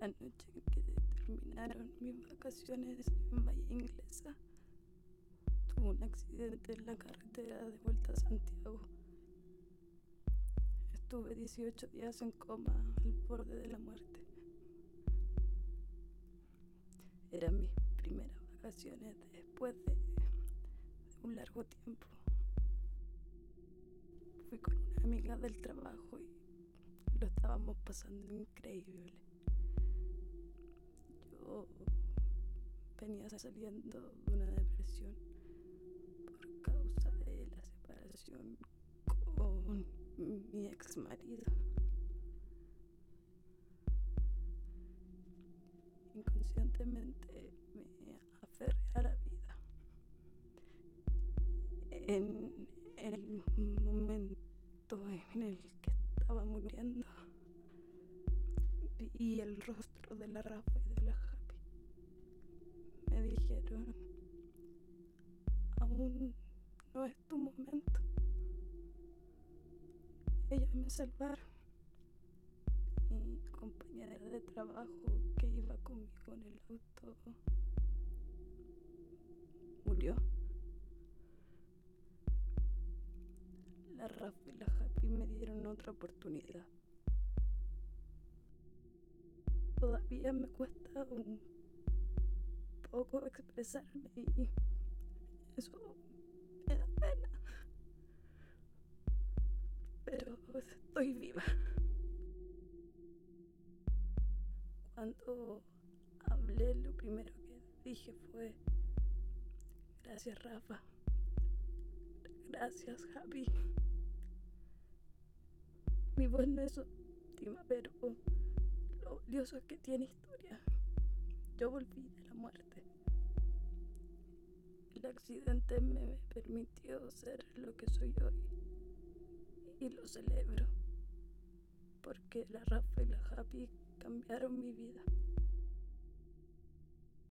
La noche que terminaron mis vacaciones en Bahía Inglesa, tuve un accidente en la carretera de vuelta a Santiago. Estuve 18 días en coma al borde de la muerte. Eran mis primeras vacaciones después de, de un largo tiempo. Fui con una amiga del trabajo y lo estábamos pasando increíble. Venía saliendo de una depresión por causa de la separación con mi ex marido. Inconscientemente me aferré a la vida. En el momento en el que estaba muriendo, vi el rostro de la Rafa es tu momento. Ellos me salvaron. Mi compañera de trabajo que iba conmigo en el auto murió. La Rafa y la Happy me dieron otra oportunidad. Todavía me cuesta un poco expresarme y eso Pero estoy viva. Cuando hablé, lo primero que dije fue, gracias Rafa, gracias Javi. Mi voz no es óptima, pero lo valioso es que tiene historia. Yo volví de la muerte. El accidente me permitió ser lo que soy hoy. Y lo celebro. Porque la Rafa y la Happy cambiaron mi vida.